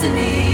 destiny.